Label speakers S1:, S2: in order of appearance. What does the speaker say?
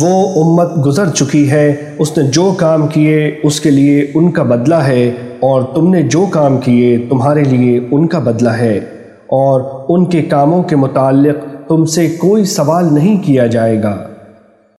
S1: وہ امت گزر چکی ہے، اس نے جو کام کیے اس کے لیے ان کا بدلہ ہے، اور تم نے جو کام کیے تمہارے لیے ان کا بدلہ ہے۔ اور ان کے کاموں کے متعلق تم سے کوئی سوال نہیں کیا جائے گا۔